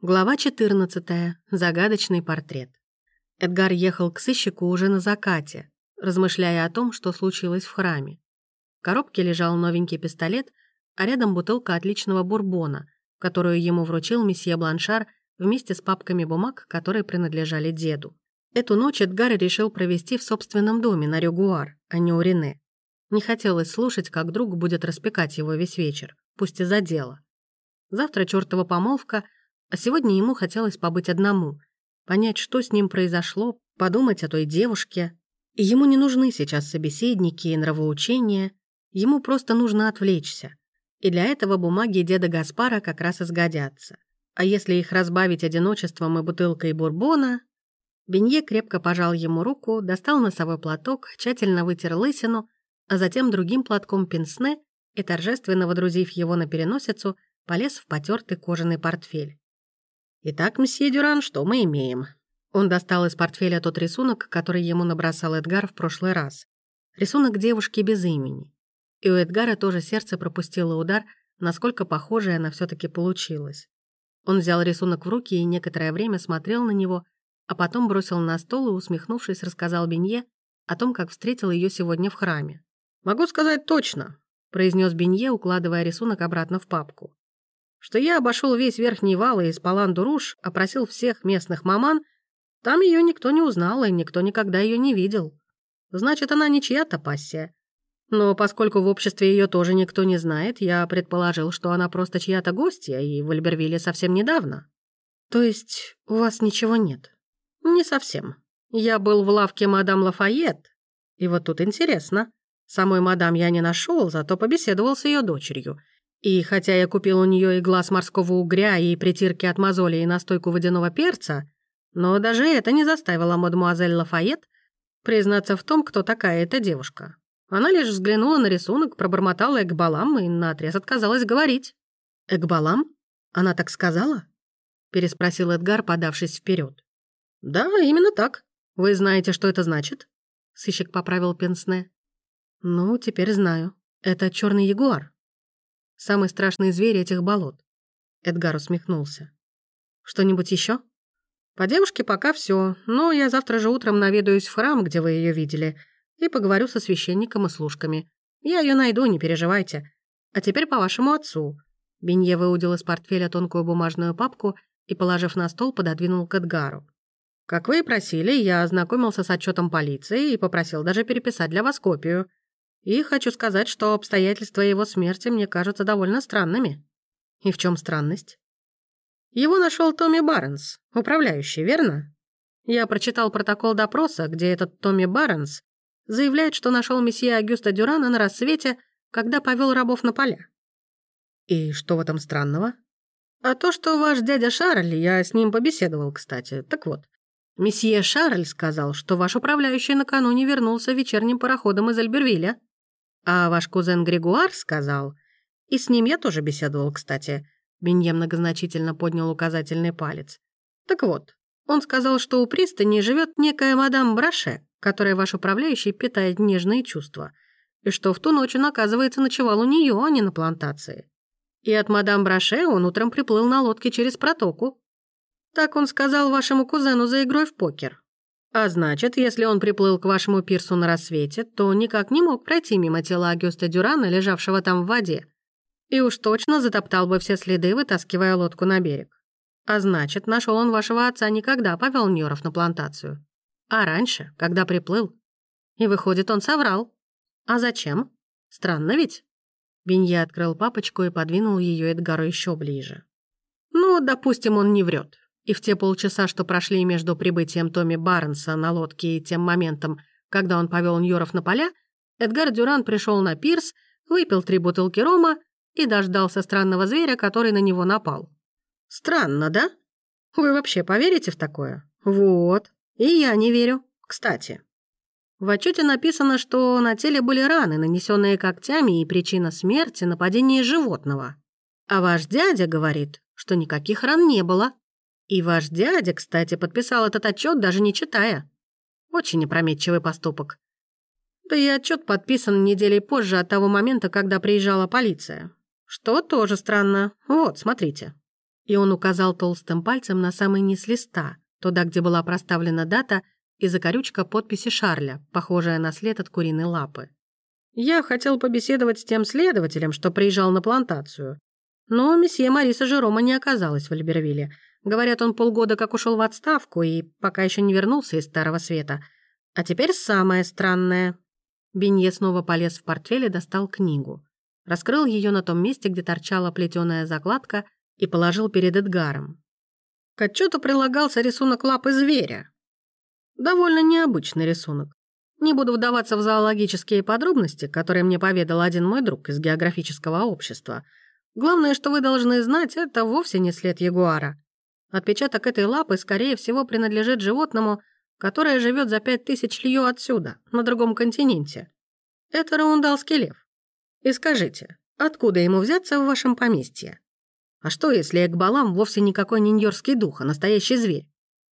Глава 14. Загадочный портрет. Эдгар ехал к сыщику уже на закате, размышляя о том, что случилось в храме. В коробке лежал новенький пистолет, а рядом бутылка отличного бурбона, которую ему вручил месье Бланшар вместе с папками бумаг, которые принадлежали деду. Эту ночь Эдгар решил провести в собственном доме на Рюгуар, а не у Рене. Не хотелось слушать, как друг будет распекать его весь вечер, пусть и за дело. Завтра чертова помолвка — а сегодня ему хотелось побыть одному, понять, что с ним произошло, подумать о той девушке. И ему не нужны сейчас собеседники и нравоучения, ему просто нужно отвлечься. И для этого бумаги деда Гаспара как раз и сгодятся. А если их разбавить одиночеством и бутылкой бурбона... Бенье крепко пожал ему руку, достал носовой платок, тщательно вытер лысину, а затем другим платком пенсне и, торжественно водрузив его на переносицу, полез в потертый кожаный портфель. «Итак, месье Дюран, что мы имеем?» Он достал из портфеля тот рисунок, который ему набросал Эдгар в прошлый раз. Рисунок девушки без имени. И у Эдгара тоже сердце пропустило удар, насколько похожей она все таки получилась. Он взял рисунок в руки и некоторое время смотрел на него, а потом бросил на стол и, усмехнувшись, рассказал Бенье о том, как встретил ее сегодня в храме. «Могу сказать точно», — произнес Бенье, укладывая рисунок обратно в папку что я обошел весь верхний вал и из Паланду-Руш опросил всех местных маман, там ее никто не узнал, и никто никогда ее не видел. Значит, она не чья-то пассия. Но поскольку в обществе ее тоже никто не знает, я предположил, что она просто чья-то гостья, и в Альбервилле совсем недавно. То есть у вас ничего нет? Не совсем. Я был в лавке мадам Лафайет, и вот тут интересно. Самой мадам я не нашел, зато побеседовал с ее дочерью — и хотя я купил у нее и глаз морского угря, и притирки от мозоли, и настойку водяного перца, но даже это не заставило мадемуазель Лафайет признаться в том, кто такая эта девушка. Она лишь взглянула на рисунок, пробормотала Экбалам и наотрез отказалась говорить. «Экбалам? Она так сказала?» переспросил Эдгар, подавшись вперед. «Да, именно так. Вы знаете, что это значит?» Сыщик поправил Пенсне. «Ну, теперь знаю. Это черный ягуар». Самый страшный зверь этих болот. Эдгар усмехнулся. Что-нибудь еще? По девушке пока все, но я завтра же утром наведаюсь в храм, где вы ее видели, и поговорю со священником и служками. Я ее найду, не переживайте. А теперь по вашему отцу. Бенье выудил из портфеля тонкую бумажную папку и, положив на стол, пододвинул к Эдгару. Как вы и просили, я ознакомился с отчетом полиции и попросил даже переписать для вас копию. И хочу сказать, что обстоятельства его смерти мне кажутся довольно странными. И в чем странность? Его нашел Томми Барнс, управляющий, верно? Я прочитал протокол допроса, где этот Томми Барнс заявляет, что нашел месье Агюста Дюрана на рассвете, когда повел рабов на поля. И что в этом странного? А то, что ваш дядя Шарль, я с ним побеседовал, кстати. Так вот, месье Шарль сказал, что ваш управляющий накануне вернулся вечерним пароходом из Альбервилля. А ваш кузен Григуар сказал... И с ним я тоже беседовал, кстати. Бенье многозначительно поднял указательный палец. Так вот, он сказал, что у пристани живет некая мадам Браше, которая ваш управляющий питает нежные чувства, и что в ту ночь он, оказывается, ночевал у нее, а не на плантации. И от мадам Браше он утром приплыл на лодке через протоку. Так он сказал вашему кузену за игрой в покер. А значит, если он приплыл к вашему пирсу на рассвете, то никак не мог пройти мимо тела Агюста Дюрана, лежавшего там в воде. И уж точно затоптал бы все следы, вытаскивая лодку на берег. А значит, нашел он вашего отца никогда повел Ньоров на плантацию. А раньше, когда приплыл. И выходит, он соврал. А зачем? Странно ведь? Бенья открыл папочку и подвинул ее Эдгару еще ближе. Ну, допустим, он не врет. И в те полчаса, что прошли между прибытием Томми Барнса на лодке и тем моментом, когда он повел Ньоров на поля, Эдгар Дюран пришел на пирс, выпил три бутылки рома и дождался странного зверя, который на него напал. Странно, да? Вы вообще поверите в такое? Вот. И я не верю. Кстати. В отчете написано, что на теле были раны, нанесенные когтями, и причина смерти — нападение животного. А ваш дядя говорит, что никаких ран не было. И ваш дядя, кстати, подписал этот отчет, даже не читая. Очень непрометчивый поступок. Да и отчет подписан неделей позже от того момента, когда приезжала полиция. Что тоже странно. Вот, смотрите. И он указал толстым пальцем на самый низ листа, туда, где была проставлена дата и закорючка подписи Шарля, похожая на след от куриной лапы. «Я хотел побеседовать с тем следователем, что приезжал на плантацию. Но месье Мариса Жерома не оказалось в Альбервилле. Говорят, он полгода как ушел в отставку и пока еще не вернулся из Старого Света. А теперь самое странное». Бенье снова полез в портфель и достал книгу. Раскрыл ее на том месте, где торчала плетеная закладка, и положил перед Эдгаром. К отчету прилагался рисунок лапы зверя. Довольно необычный рисунок. Не буду вдаваться в зоологические подробности, которые мне поведал один мой друг из географического общества. Главное, что вы должны знать, это вовсе не след ягуара. Отпечаток этой лапы, скорее всего, принадлежит животному, которое живет за пять тысяч лью отсюда, на другом континенте. Это раундалский лев. И скажите, откуда ему взяться в вашем поместье? А что, если Экбалам вовсе никакой не ньорский дух, а настоящий зверь?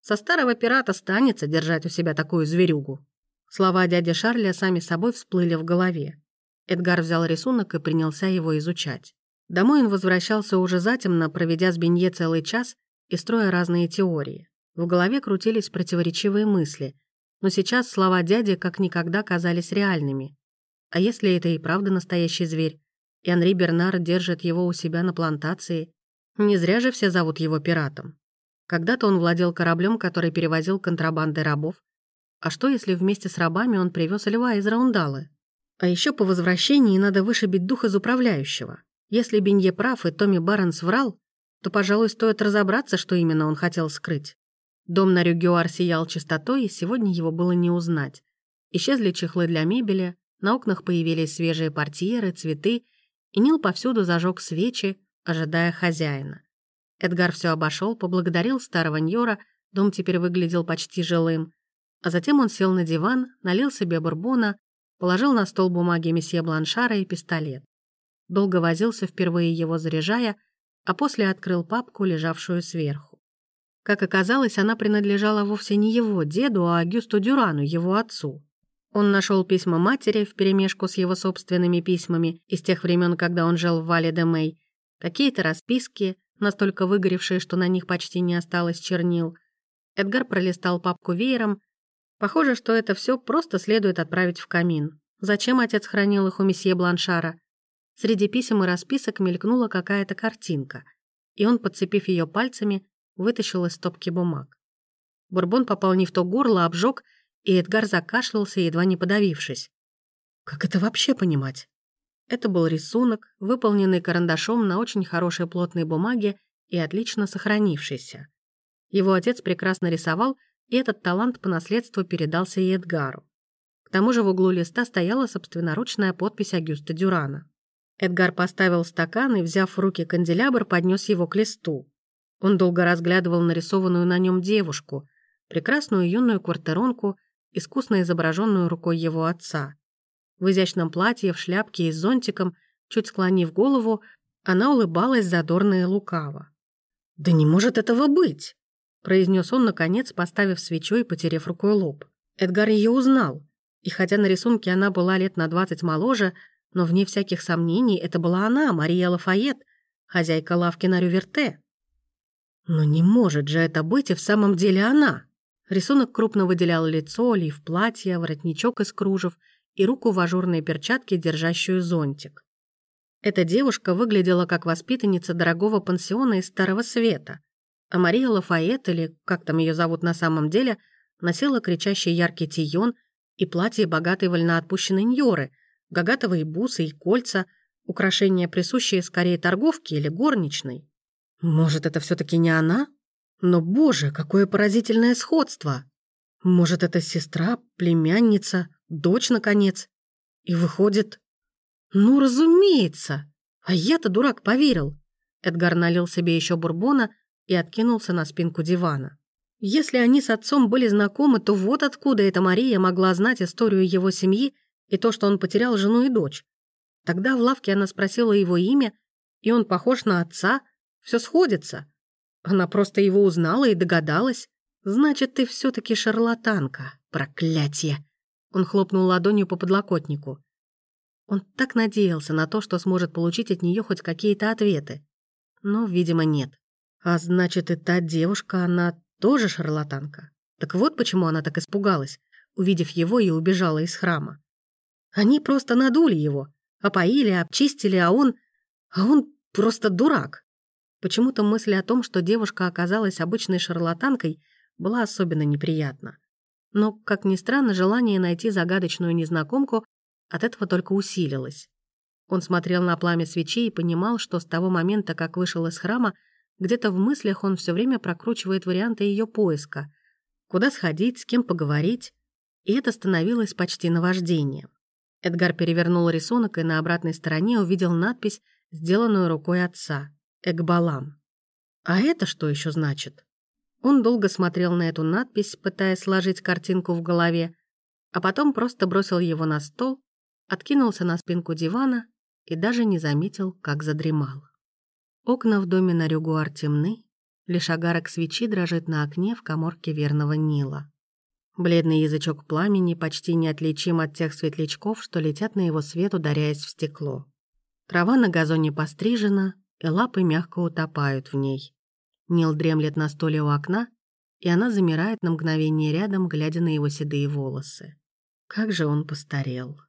Со старого пирата станется держать у себя такую зверюгу. Слова дяди Шарля сами собой всплыли в голове. Эдгар взял рисунок и принялся его изучать. Домой он возвращался уже затемно, проведя с Бенье целый час и строя разные теории. В голове крутились противоречивые мысли, но сейчас слова дяди как никогда казались реальными. А если это и правда настоящий зверь, и Анри Бернар держит его у себя на плантации, не зря же все зовут его пиратом. Когда-то он владел кораблем, который перевозил контрабанды рабов. А что, если вместе с рабами он привез льва из Раундалы? А еще по возвращении надо вышибить дух из управляющего. Если Бенье прав и Томми Барнс врал, то, пожалуй, стоит разобраться, что именно он хотел скрыть. Дом на Рюгюар сиял чистотой, и сегодня его было не узнать. Исчезли чехлы для мебели, на окнах появились свежие портьеры, цветы, и Нил повсюду зажег свечи, ожидая хозяина. Эдгар все обошел, поблагодарил старого Ньора, дом теперь выглядел почти жилым. А затем он сел на диван, налил себе бурбона, положил на стол бумаги месье Бланшара и пистолет. Долго возился, впервые его заряжая, а после открыл папку, лежавшую сверху. Как оказалось, она принадлежала вовсе не его деду, а Агюсту Дюрану, его отцу. Он нашел письма матери вперемешку с его собственными письмами из тех времен, когда он жил в Вале де Мэй, какие-то расписки, настолько выгоревшие, что на них почти не осталось чернил. Эдгар пролистал папку веером. Похоже, что это все просто следует отправить в камин. Зачем отец хранил их у месье Бланшара? Среди писем и расписок мелькнула какая-то картинка, и он, подцепив ее пальцами, вытащил из стопки бумаг. Бурбон попал не в то горло, обжег, и Эдгар закашлялся, едва не подавившись. Как это вообще понимать? Это был рисунок, выполненный карандашом на очень хорошей плотной бумаге и отлично сохранившийся. Его отец прекрасно рисовал, и этот талант по наследству передался и Эдгару. К тому же в углу листа стояла собственноручная подпись Агюста Дюрана. Эдгар поставил стакан и, взяв в руки канделябр, поднес его к листу. Он долго разглядывал нарисованную на нем девушку, прекрасную юную квартиронку, искусно изображенную рукой его отца. В изящном платье, в шляпке и с зонтиком, чуть склонив голову, она улыбалась задорно и лукаво. «Да не может этого быть!» произнес он, наконец, поставив свечу и потерев рукой лоб. Эдгар ее узнал, и хотя на рисунке она была лет на двадцать моложе, но вне всяких сомнений это была она, Мария Лафайет, хозяйка лавки на Рюверте. Но не может же это быть и в самом деле она. Рисунок крупно выделял лицо, лиф платья, воротничок из кружев и руку в ажурной перчатке, держащую зонтик. Эта девушка выглядела как воспитанница дорогого пансиона из Старого Света, а Мария Лафайет, или как там ее зовут на самом деле, носила кричащий яркий тион и платье богатой вольноотпущенной ньоры, гагатовые бусы и кольца, украшения, присущие скорее торговке или горничной. Может, это все таки не она? Но, боже, какое поразительное сходство! Может, это сестра, племянница, дочь, наконец. И выходит... Ну, разумеется. А я-то, дурак, поверил. Эдгар налил себе еще бурбона и откинулся на спинку дивана. Если они с отцом были знакомы, то вот откуда эта Мария могла знать историю его семьи и то, что он потерял жену и дочь. Тогда в лавке она спросила его имя, и он похож на отца. Все сходится. Она просто его узнала и догадалась. Значит, ты все таки шарлатанка, проклятие. Он хлопнул ладонью по подлокотнику. Он так надеялся на то, что сможет получить от нее хоть какие-то ответы. Но, видимо, нет. А значит, и та девушка, она тоже шарлатанка. Так вот почему она так испугалась, увидев его и убежала из храма. Они просто надули его, опоили, обчистили, а он... А он просто дурак. Почему-то мысль о том, что девушка оказалась обычной шарлатанкой, была особенно неприятна. Но, как ни странно, желание найти загадочную незнакомку от этого только усилилось. Он смотрел на пламя свечей и понимал, что с того момента, как вышел из храма, где-то в мыслях он все время прокручивает варианты ее поиска. Куда сходить, с кем поговорить. И это становилось почти наваждением. Эдгар перевернул рисунок и на обратной стороне увидел надпись, сделанную рукой отца «Экбалам». А это что еще значит? Он долго смотрел на эту надпись, пытаясь сложить картинку в голове, а потом просто бросил его на стол, откинулся на спинку дивана и даже не заметил, как задремал. Окна в доме на Рюгуар темны, лишь огарок свечи дрожит на окне в коморке верного Нила. Бледный язычок пламени почти неотличим от тех светлячков, что летят на его свет, ударяясь в стекло. Трава на газоне пострижена, и лапы мягко утопают в ней. Нил дремлет на столе у окна, и она замирает на мгновение рядом, глядя на его седые волосы. Как же он постарел.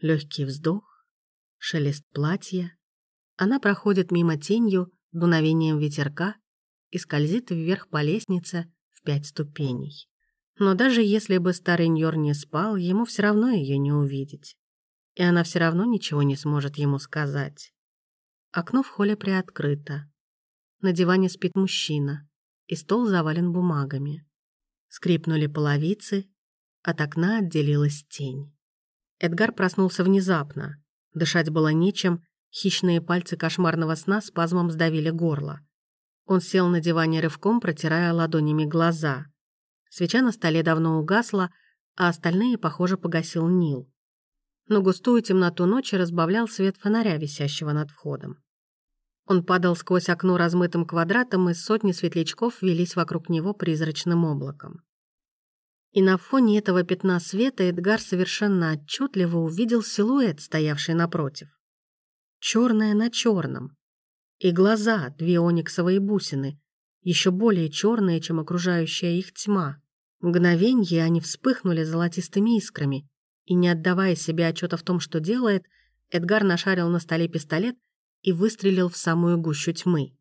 Легкий вздох, шелест платья. Она проходит мимо тенью, дуновением ветерка и скользит вверх по лестнице в пять ступеней. Но даже если бы старый Ньор не спал, ему все равно ее не увидеть. И она все равно ничего не сможет ему сказать. Окно в холле приоткрыто. На диване спит мужчина, и стол завален бумагами. Скрипнули половицы, от окна отделилась тень. Эдгар проснулся внезапно. Дышать было нечем, хищные пальцы кошмарного сна спазмом сдавили горло. Он сел на диване рывком, протирая ладонями глаза. Свеча на столе давно угасла, а остальные, похоже, погасил Нил. Но густую темноту ночи разбавлял свет фонаря, висящего над входом. Он падал сквозь окно размытым квадратом, и сотни светлячков велись вокруг него призрачным облаком. И на фоне этого пятна света Эдгар совершенно отчетливо увидел силуэт, стоявший напротив. Черное на черном. И глаза, две ониксовые бусины, еще более черные, чем окружающая их тьма. Мгновенье они вспыхнули золотистыми искрами, и, не отдавая себе отчета в том, что делает, Эдгар нашарил на столе пистолет и выстрелил в самую гущу тьмы.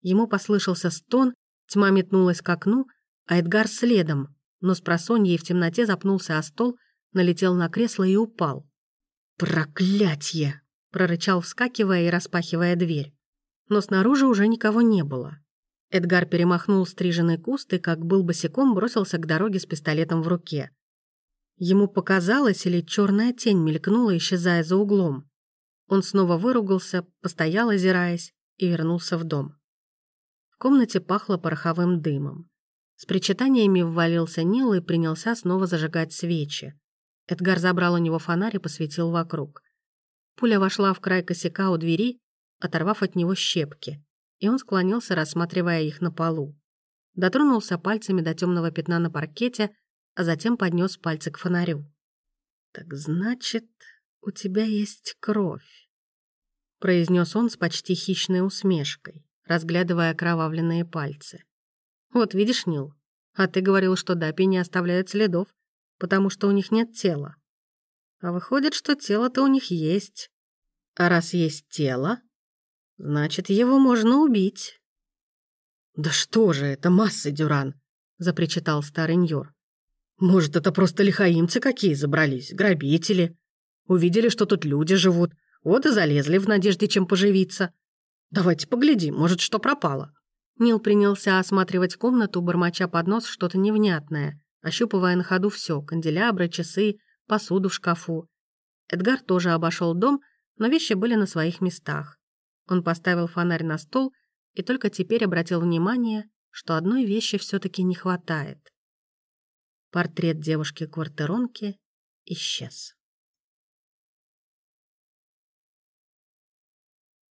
Ему послышался стон, тьма метнулась к окну, а Эдгар следом, но с просоньей в темноте запнулся о стол, налетел на кресло и упал. «Проклятье!» — прорычал, вскакивая и распахивая дверь. Но снаружи уже никого не было. Эдгар перемахнул стриженный куст и, как был босиком, бросился к дороге с пистолетом в руке. Ему показалось, или черная тень мелькнула, исчезая за углом. Он снова выругался, постоял, озираясь, и вернулся в дом. В комнате пахло пороховым дымом. С причитаниями ввалился Нил и принялся снова зажигать свечи. Эдгар забрал у него фонарь и посветил вокруг. Пуля вошла в край косяка у двери, оторвав от него щепки, и он склонился, рассматривая их на полу. Дотронулся пальцами до темного пятна на паркете, а затем поднес пальцы к фонарю. «Так значит, у тебя есть кровь» произнес он с почти хищной усмешкой, разглядывая окровавленные пальцы. «Вот видишь, Нил, а ты говорил, что дапи не оставляют следов, потому что у них нет тела. А выходит, что тело-то у них есть. А раз есть тело, значит, его можно убить». «Да что же это, массы, Дюран!» — запричитал старый Ньор. «Может, это просто лихаимцы какие забрались, грабители? Увидели, что тут люди живут, вот и залезли в надежде, чем поживиться. Давайте поглядим, может, что пропало». Нил принялся осматривать комнату, бормоча под нос что-то невнятное, ощупывая на ходу все: канделябры, часы, посуду в шкафу. Эдгар тоже обошел дом, но вещи были на своих местах. Он поставил фонарь на стол и только теперь обратил внимание, что одной вещи все таки не хватает. Портрет девушки-квартиронки исчез.